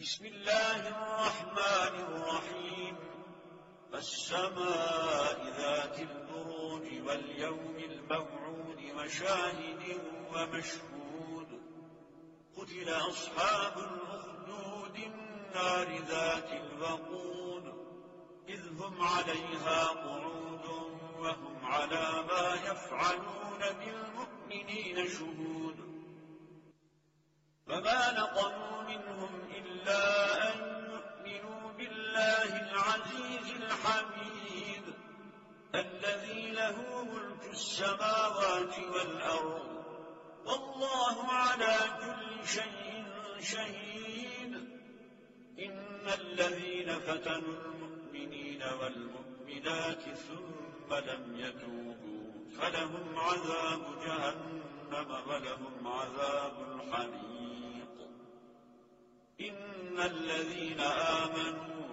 بسم الله الرحمن الرحيم. السماء ذات البروج واليوم الموعود وشاهد ومشهود. قتل أصحاب الأخدود النار ذات الوقود. إذ هم عليها قعود وهم على ما يفعلون بالمؤمنين شهود. فما نقموا العزيز الحميد الذي له ملك السماوات والأرض والله على كل شيء شهيد إن الذين فتنوا المؤمنين والمؤمنات ثم لم يتوبوا فلهم عذاب جهنم ولهم عذاب الحريق إن الذين آمنوا